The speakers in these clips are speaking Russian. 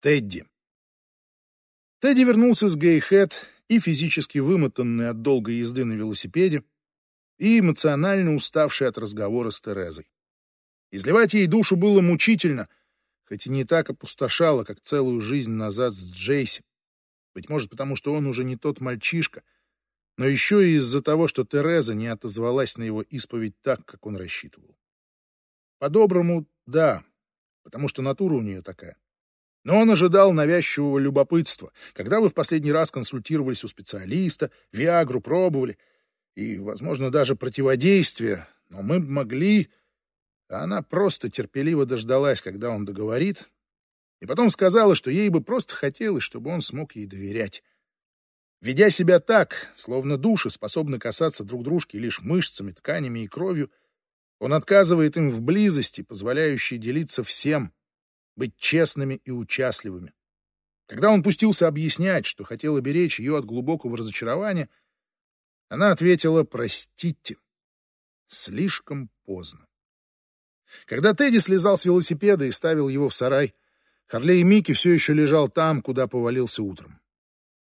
Тедди. Тедди вернулся с Гейхэт и физически вымотанный от долгой езды на велосипеде, и эмоционально уставший от разговора с Терезой. Изливать ей душу было мучительно, хоть и не так опустошало, как целую жизнь назад с Джейси. Быть может, потому что он уже не тот мальчишка, но еще и из-за того, что Тереза не отозвалась на его исповедь так, как он рассчитывал. По-доброму, да, потому что натура у нее такая. Но он ожидал навязчивого любопытства. Когда вы в последний раз консультировались у специалиста, Виагру пробовали, и, возможно, даже противодействие, но мы могли... она просто терпеливо дождалась, когда он договорит, и потом сказала, что ей бы просто хотелось, чтобы он смог ей доверять. Ведя себя так, словно души способны касаться друг дружки лишь мышцами, тканями и кровью, он отказывает им в близости, позволяющей делиться всем, быть честными и участливыми. Когда он пустился объяснять, что хотел оберечь ее от глубокого разочарования, она ответила «Простите». Слишком поздно. Когда Тедди слезал с велосипеда и ставил его в сарай, Харлей Микки все еще лежал там, куда повалился утром.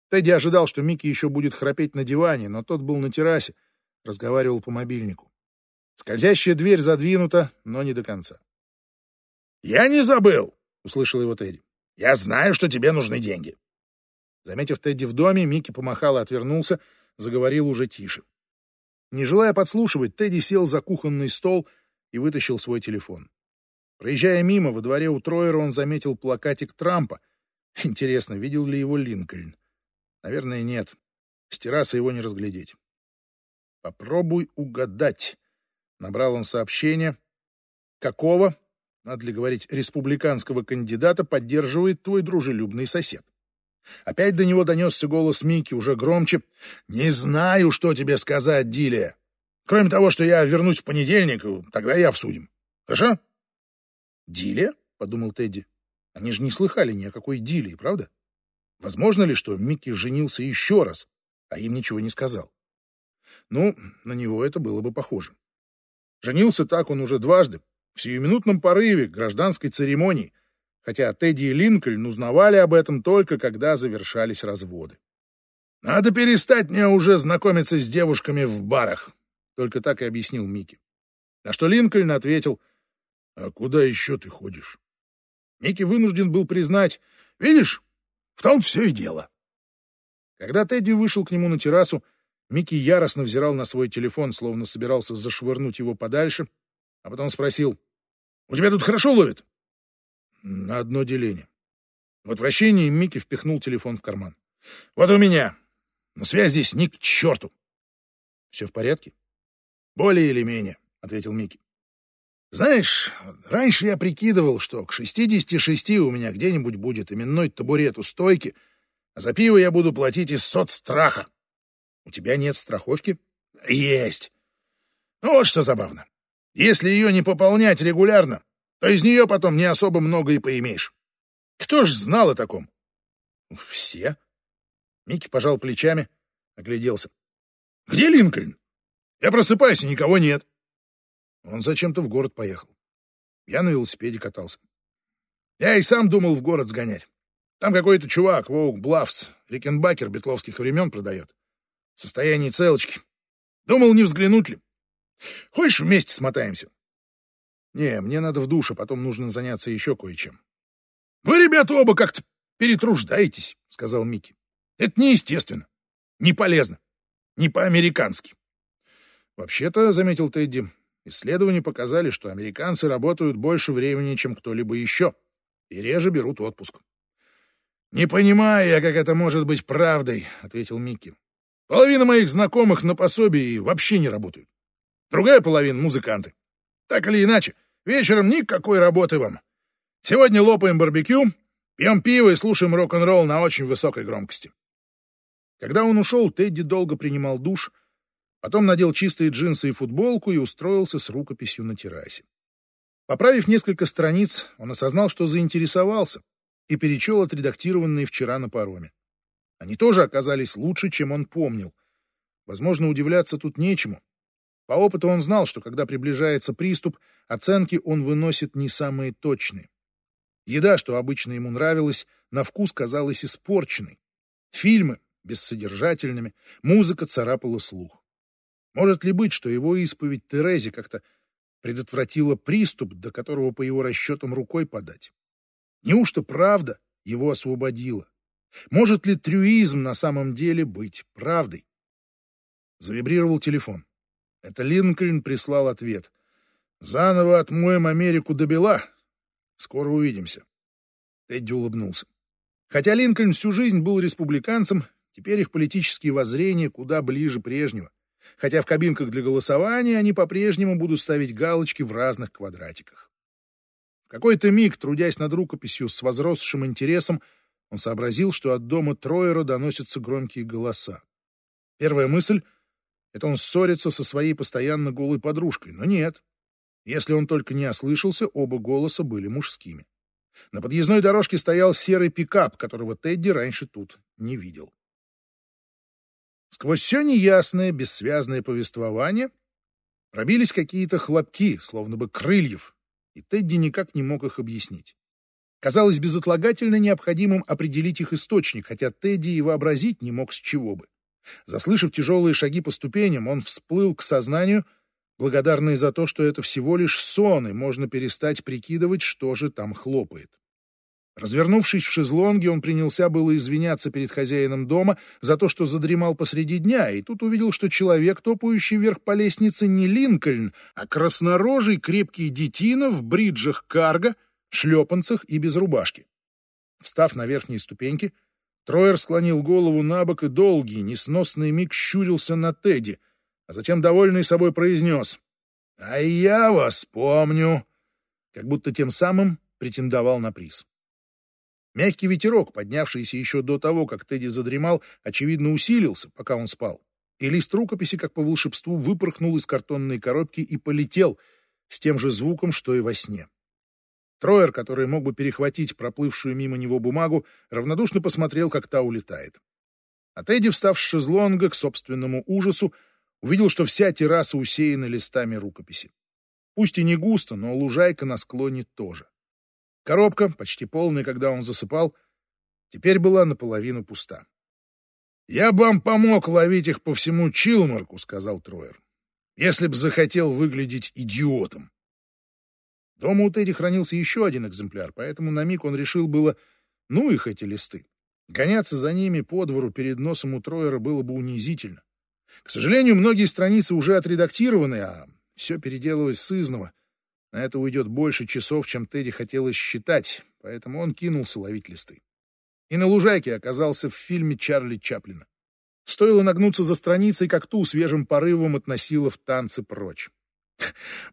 Тедди ожидал, что Микки еще будет храпеть на диване, но тот был на террасе, разговаривал по мобильнику. Скользящая дверь задвинута, но не до конца. «Я не забыл!» — услышал его Тедди. «Я знаю, что тебе нужны деньги». Заметив Тедди в доме, Микки помахал и отвернулся, заговорил уже тише. Не желая подслушивать, Тедди сел за кухонный стол и вытащил свой телефон. Проезжая мимо, во дворе у Троера он заметил плакатик Трампа. Интересно, видел ли его Линкольн? Наверное, нет. С террасы его не разглядеть. «Попробуй угадать», — набрал он сообщение. «Какого?» Надо ли говорить, республиканского кандидата поддерживает твой дружелюбный сосед. Опять до него донесся голос Мики уже громче. «Не знаю, что тебе сказать, Дилия. Кроме того, что я вернусь в понедельник, тогда и обсудим. Хорошо?» «Дилия?» — подумал Тедди. «Они же не слыхали ни о какой Дилии, правда? Возможно ли, что Микки женился еще раз, а им ничего не сказал? Ну, на него это было бы похоже. Женился так он уже дважды, в сиюминутном порыве гражданской церемонии, хотя Тедди и Линкольн узнавали об этом только когда завершались разводы. «Надо перестать мне уже знакомиться с девушками в барах», — только так и объяснил Микки. На что Линкольн ответил, «А куда еще ты ходишь?» Микки вынужден был признать, «Видишь, в том все и дело». Когда Тедди вышел к нему на террасу, Микки яростно взирал на свой телефон, словно собирался зашвырнуть его подальше, а потом спросил, «У тебя тут хорошо ловит?» «На одно деление». В отвращении Микки впихнул телефон в карман. «Вот у меня. Но связь здесь ни к черту». «Все в порядке?» «Более или менее», — ответил Микки. «Знаешь, раньше я прикидывал, что к 66 у меня где-нибудь будет именной табурет у стойки, а за пиво я буду платить из соцстраха. У тебя нет страховки?» «Есть. Ну вот что забавно. Если ее не пополнять регулярно, то из нее потом не особо много и поимеешь. Кто ж знал о таком? Все. Микки пожал плечами, огляделся. Где Линкольн? Я просыпаюсь, и никого нет. Он зачем-то в город поехал. Я на велосипеде катался. Я и сам думал в город сгонять. Там какой-то чувак, Воук Блавс, Рикенбакер бетловских времен продает. В состоянии целочки. Думал, не взглянуть ли. Хочешь, вместе смотаемся? Не, мне надо в душ, а потом нужно заняться еще кое-чем. Вы, ребята, оба как-то перетруждаетесь, сказал Микки. Это неестественно, не полезно, не по-американски. Вообще-то, заметил Тедди, исследования показали, что американцы работают больше времени, чем кто-либо еще, и реже берут отпуск. «Не понимаю я, как это может быть правдой», — ответил Микки. «Половина моих знакомых на пособии вообще не работают. Другая половина — музыканты. Так или иначе, вечером никакой работы вам. Сегодня лопаем барбекю, пьем пиво и слушаем рок-н-ролл на очень высокой громкости. Когда он ушел, Тедди долго принимал душ, потом надел чистые джинсы и футболку и устроился с рукописью на террасе. Поправив несколько страниц, он осознал, что заинтересовался, и перечел отредактированные вчера на пароме. Они тоже оказались лучше, чем он помнил. Возможно, удивляться тут нечему. По опыту он знал, что когда приближается приступ, оценки он выносит не самые точные. Еда, что обычно ему нравилась, на вкус казалась испорченной. Фильмы бессодержательными, музыка царапала слух. Может ли быть, что его исповедь Терезе как-то предотвратила приступ, до которого по его расчетам рукой подать? Неужто правда его освободила? Может ли трюизм на самом деле быть правдой? Завибрировал телефон. Это Линкольн прислал ответ. «Заново отмоем Америку до бела. Скоро увидимся». Тедди улыбнулся. Хотя Линкольн всю жизнь был республиканцем, теперь их политические воззрения куда ближе прежнего. Хотя в кабинках для голосования они по-прежнему будут ставить галочки в разных квадратиках. В какой-то миг, трудясь над рукописью с возросшим интересом, он сообразил, что от дома Троера доносятся громкие голоса. Первая мысль — это он ссорится со своей постоянно голой подружкой, но нет. Если он только не ослышался, оба голоса были мужскими. На подъездной дорожке стоял серый пикап, которого Тедди раньше тут не видел. Сквозь все неясное, бессвязное повествование пробились какие-то хлопки, словно бы крыльев, и Тедди никак не мог их объяснить. Казалось безотлагательно необходимым определить их источник, хотя Тедди и вообразить не мог с чего бы. Заслышав тяжелые шаги по ступеням, он всплыл к сознанию, благодарный за то, что это всего лишь сон, и можно перестать прикидывать, что же там хлопает. Развернувшись в шезлонге, он принялся было извиняться перед хозяином дома за то, что задремал посреди дня, и тут увидел, что человек, топающий вверх по лестнице, не Линкольн, а краснорожий крепкий детина в бриджах карго, шлепанцах и без рубашки. Встав на верхние ступеньки, Троер склонил голову на бок и долгий, несносный миг щурился на Тедди, а затем, довольный собой, произнес «А я вас помню», как будто тем самым претендовал на приз. Мягкий ветерок, поднявшийся еще до того, как Тедди задремал, очевидно усилился, пока он спал. И лист рукописи, как по волшебству, выпорхнул из картонной коробки и полетел с тем же звуком, что и во сне. Троер, который мог бы перехватить проплывшую мимо него бумагу, равнодушно посмотрел, как та улетает. А Тедди, встав с шезлонга к собственному ужасу, увидел, что вся терраса усеяна листами рукописи. Пусть и не густо, но лужайка на склоне тоже. Коробка, почти полная, когда он засыпал, теперь была наполовину пуста. «Я бы вам помог ловить их по всему Чилмарку», — сказал Троер, «если б захотел выглядеть идиотом». Дома у Тедди хранился еще один экземпляр, поэтому на миг он решил было, ну их эти листы. Гоняться за ними по двору перед носом у Троера было бы унизительно. К сожалению, многие страницы уже отредактированы, а все переделывать сызново. На это уйдет больше часов, чем Тедди хотелось считать, поэтому он кинулся ловить листы. И на лужайке оказался в фильме Чарли Чаплина. Стоило нагнуться за страницей, как ту свежим порывом относило в танцы прочь.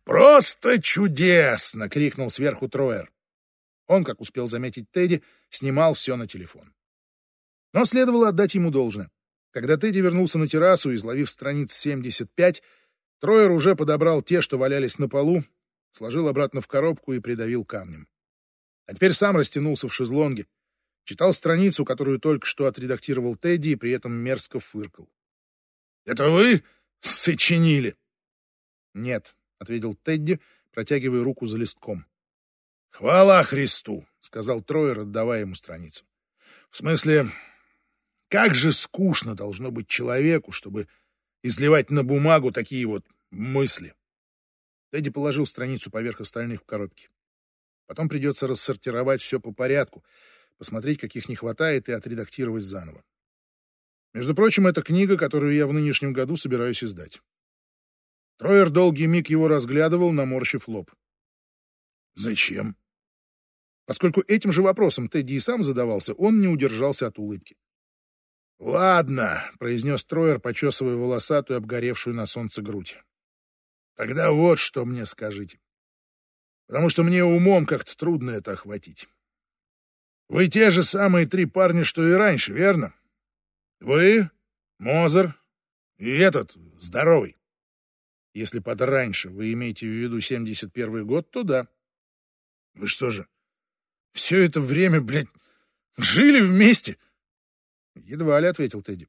«Просто чудесно!» — крикнул сверху Троер. Он, как успел заметить Тедди, снимал все на телефон. Но следовало отдать ему должное. Когда Тедди вернулся на террасу, изловив страниц 75, Троер уже подобрал те, что валялись на полу, сложил обратно в коробку и придавил камнем. А теперь сам растянулся в шезлонге, читал страницу, которую только что отредактировал Тедди, и при этом мерзко фыркал. «Это вы сочинили?» «Нет», — ответил Тедди, протягивая руку за листком. «Хвала Христу!» — сказал Троер, отдавая ему страницу. «В смысле, как же скучно должно быть человеку, чтобы изливать на бумагу такие вот мысли!» Тедди положил страницу поверх остальных в коробке. Потом придется рассортировать все по порядку, посмотреть, каких не хватает, и отредактировать заново. Между прочим, это книга, которую я в нынешнем году собираюсь издать. Троер долгий миг его разглядывал, наморщив лоб. Зачем? Поскольку этим же вопросом Тедди и сам задавался, он не удержался от улыбки. «Ладно», — произнес Троер, почесывая волосатую, обгоревшую на солнце грудь. Тогда вот что мне скажите. Потому что мне умом как-то трудно это охватить. Вы те же самые три парня, что и раньше, верно? Вы, Мозер и этот, здоровый. Если под раньше вы имеете в виду 71 год, то да. Вы что же, все это время, блядь, жили вместе? Едва ли, — ответил Тедди.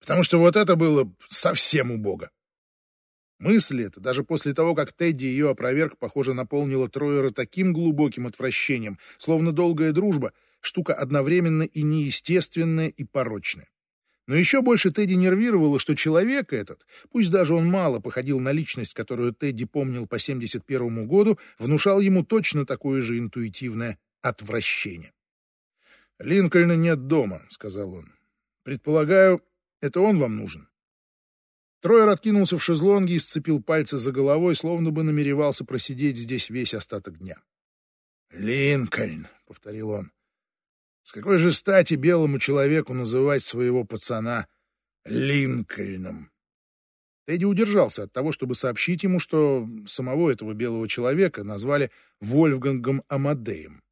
Потому что вот это было совсем убого. Мысль эта, даже после того, как Тедди ее опроверг, похоже, наполнила Троера таким глубоким отвращением, словно долгая дружба Штука одновременно и неестественная, и порочная. Но еще больше Тедди нервировало, что человек этот, пусть даже он мало походил на личность, которую Тедди помнил по 71 году, внушал ему точно такое же интуитивное отвращение. «Линкольна нет дома», — сказал он. «Предполагаю, это он вам нужен». Троер откинулся в шезлонге и сцепил пальцы за головой, словно бы намеревался просидеть здесь весь остаток дня. «Линкольн», — повторил он, — «с какой же стати белому человеку называть своего пацана Линкольном?» Тедди удержался от того, чтобы сообщить ему, что самого этого белого человека назвали Вольфгангом Амадеем.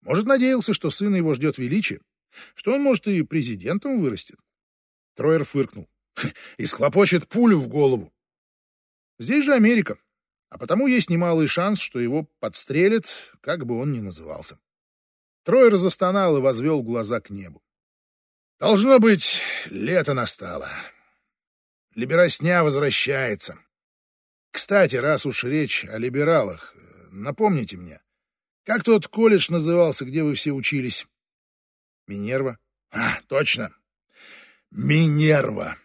Может, надеялся, что сына его ждет величие, что он, может, и президентом вырастет. Троер фыркнул и схлопочет пулю в голову. Здесь же Америка, а потому есть немалый шанс, что его подстрелят, как бы он ни назывался. Тройер застонал и возвел глаза к небу. Должно быть, лето настало. Либеросня возвращается. Кстати, раз уж речь о либералах, напомните мне, как тот колледж назывался, где вы все учились? Минерва? А, точно. Минерва.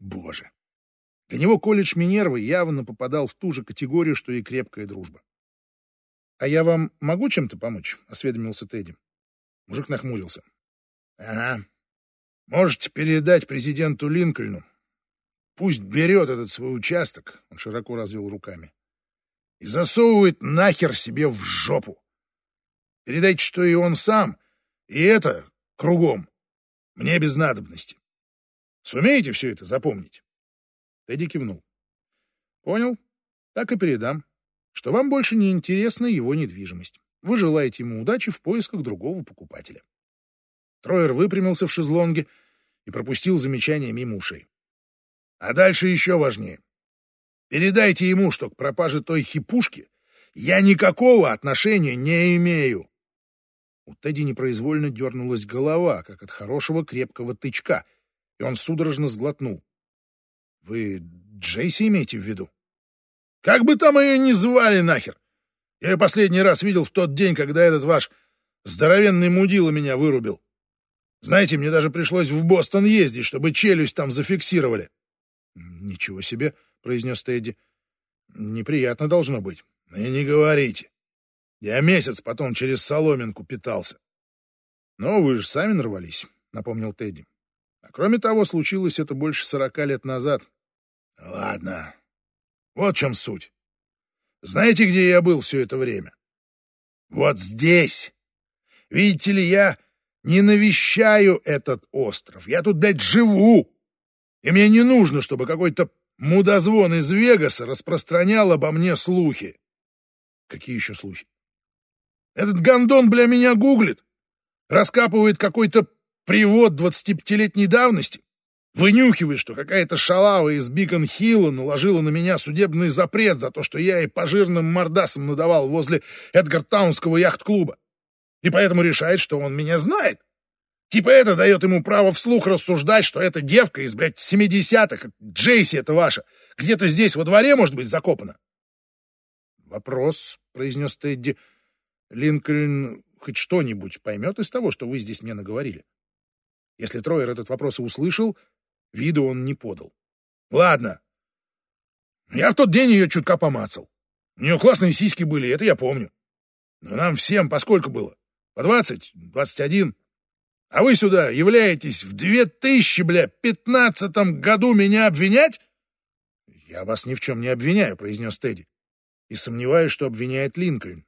Боже. Для него колледж Минервы явно попадал в ту же категорию, что и крепкая дружба. «А я вам могу чем-то помочь?» — осведомился Тедди. Мужик нахмурился. «Ага. Можете передать президенту Линкольну. Пусть берет этот свой участок», — он широко развел руками, «и засовывает нахер себе в жопу. Передайте, что и он сам, и это кругом. Мне без надобности. Сумеете все это запомнить?» Тедди кивнул. «Понял. Так и передам, что вам больше не интересна его недвижимость. Вы желаете ему удачи в поисках другого покупателя». Троер выпрямился в шезлонге и пропустил замечание мимо ушей. «А дальше еще важнее. Передайте ему, что к пропаже той хипушки я никакого отношения не имею». У Тедди непроизвольно дернулась голова, как от хорошего крепкого тычка — и он судорожно сглотнул. «Вы Джейси имеете в виду?» «Как бы там ее ни звали нахер! Я ее последний раз видел в тот день, когда этот ваш здоровенный мудила меня вырубил. Знаете, мне даже пришлось в Бостон ездить, чтобы челюсть там зафиксировали». «Ничего себе!» — произнес Тедди. «Неприятно должно быть». «И не говорите. Я месяц потом через соломинку питался». «Но вы же сами нарвались», — напомнил Тедди. А кроме того, случилось это больше сорока лет назад. Ладно. Вот в чем суть. Знаете, где я был все это время? Вот здесь. Видите ли, я не навещаю этот остров. Я тут, блядь, живу. И мне не нужно, чтобы какой-то мудозвон из Вегаса распространял обо мне слухи. Какие еще слухи? Этот гондон, бля, меня гуглит. Раскапывает какой-то Привод 25-летней давности? Вынюхивает, что какая-то шалава из Бикон-Хилла наложила на меня судебный запрет за то, что я и по жирным мордасам надавал возле Эдгартаунского яхт-клуба. И поэтому решает, что он меня знает. Типа это дает ему право вслух рассуждать, что эта девка из, блядь, 70-х, Джейси это ваша, где-то здесь во дворе может быть закопана. «Вопрос», — произнес Тедди, — «Линкольн хоть что-нибудь поймет из того, что вы здесь мне наговорили?» Если Троер этот вопрос и услышал, виду он не подал. «Ладно. Я в тот день ее чутка помацал. У нее классные сиськи были, это я помню. Но нам всем по сколько было? По двадцать? Двадцать один? А вы сюда являетесь в две тысячи, бля, пятнадцатом году меня обвинять?» «Я вас ни в чем не обвиняю», — произнес Тедди. «И сомневаюсь, что обвиняет Линкольн».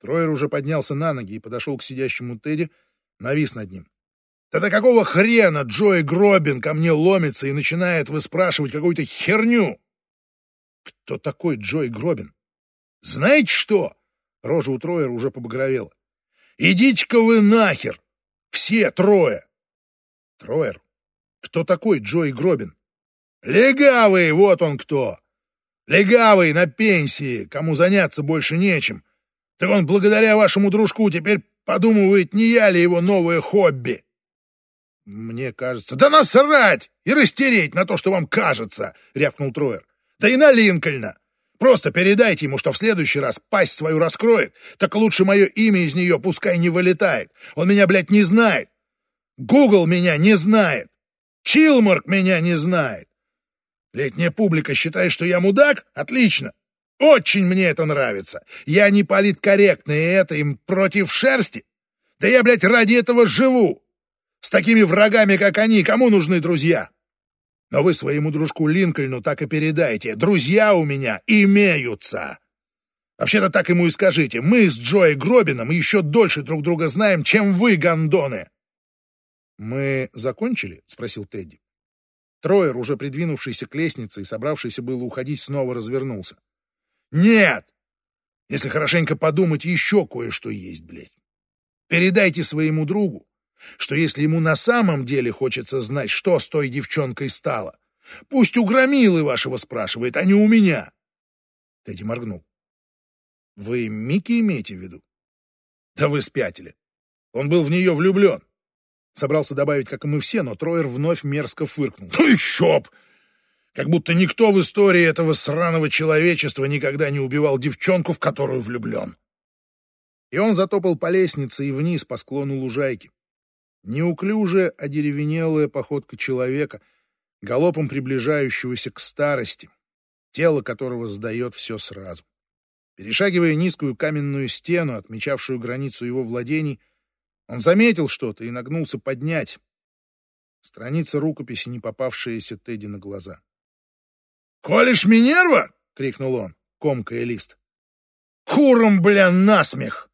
Троер уже поднялся на ноги и подошел к сидящему Тедди, навис над ним. Да какого хрена Джой Гробин ко мне ломится и начинает выспрашивать какую-то херню? Кто такой Джой Гробин? Знаете что? Рожа у Троера уже побагровела. Идите-ка вы нахер! Все трое! Троер? Кто такой Джой Гробин? Легавый, вот он кто! Легавый на пенсии, кому заняться больше нечем. Так он благодаря вашему дружку теперь подумывает, не я ли его новое хобби. «Мне кажется...» «Да насрать! И растереть на то, что вам кажется!» — рявкнул Троер. «Да и на Линкольна! Просто передайте ему, что в следующий раз пасть свою раскроет, так лучше мое имя из нее пускай не вылетает. Он меня, блядь, не знает. Гугл меня не знает. Чилмарк меня не знает. Летняя публика считает, что я мудак? Отлично. Очень мне это нравится. Я не политкорректный, и это им против шерсти. Да я, блядь, ради этого живу. С такими врагами, как они, кому нужны друзья? Но вы своему дружку Линкольну так и передайте. Друзья у меня имеются. Вообще-то так ему и скажите. Мы с Джоей Гробином еще дольше друг друга знаем, чем вы, гондоны. «Мы закончили?» — спросил Тедди. Троер, уже придвинувшийся к лестнице и собравшийся было уходить, снова развернулся. «Нет! Если хорошенько подумать, еще кое-что есть, блядь. Передайте своему другу, что если ему на самом деле хочется знать, что с той девчонкой стало, пусть у Громилы вашего спрашивает, а не у меня. Тедди моргнул. Вы Микки имеете в виду? Да вы спятили. Он был в нее влюблен. Собрался добавить, как и мы все, но Троер вновь мерзко фыркнул. Ну еще б! Как будто никто в истории этого сраного человечества никогда не убивал девчонку, в которую влюблен. И он затопал по лестнице и вниз по склону лужайки. Неуклюжая, одеревенелая походка человека, галопом приближающегося к старости, тело которого сдает все сразу. Перешагивая низкую каменную стену, отмечавшую границу его владений, он заметил что-то и нагнулся поднять. Страница рукописи, не попавшаяся Тедди на глаза. «Колешь Минерва?» — крикнул он, комкая лист. «Куром, бля, насмех!»